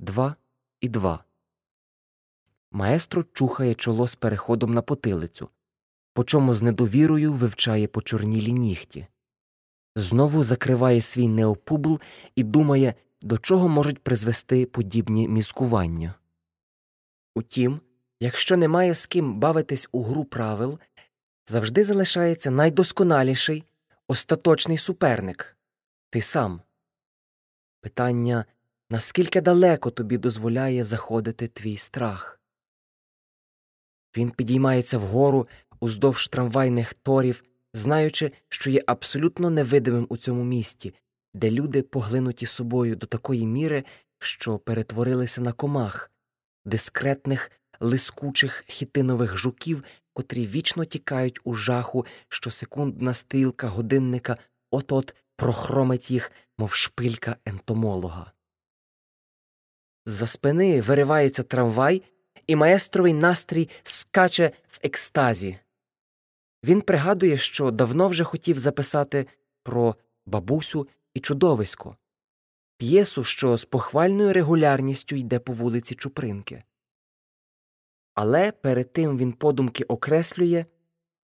два і два. Маестро чухає чоло з переходом на потилицю, по чому з недовірою вивчає почорнілі нігті. Знову закриває свій неопубл і думає, до чого можуть призвести подібні мізкування. Утім, якщо немає з ким бавитись у гру правил, завжди залишається найдосконаліший, остаточний суперник ти сам. Питання наскільки далеко тобі дозволяє заходити твій страх? Він підіймається вгору уздовж трамвайних торів, знаючи, що є абсолютно невидимим у цьому місті, де люди поглинуті собою до такої міри, що перетворилися на комах, дискретних, лискучих хітинових жуків, котрі вічно тікають у жаху, що секундна стрілка годинника от от прохромить їх, мов шпилька ентомолога. З-за спини виривається трамвай, і маестровий настрій скаче в екстазі. Він пригадує, що давно вже хотів записати про бабусю і чудовисько, п'єсу, що з похвальною регулярністю йде по вулиці Чупринки. Але перед тим він подумки окреслює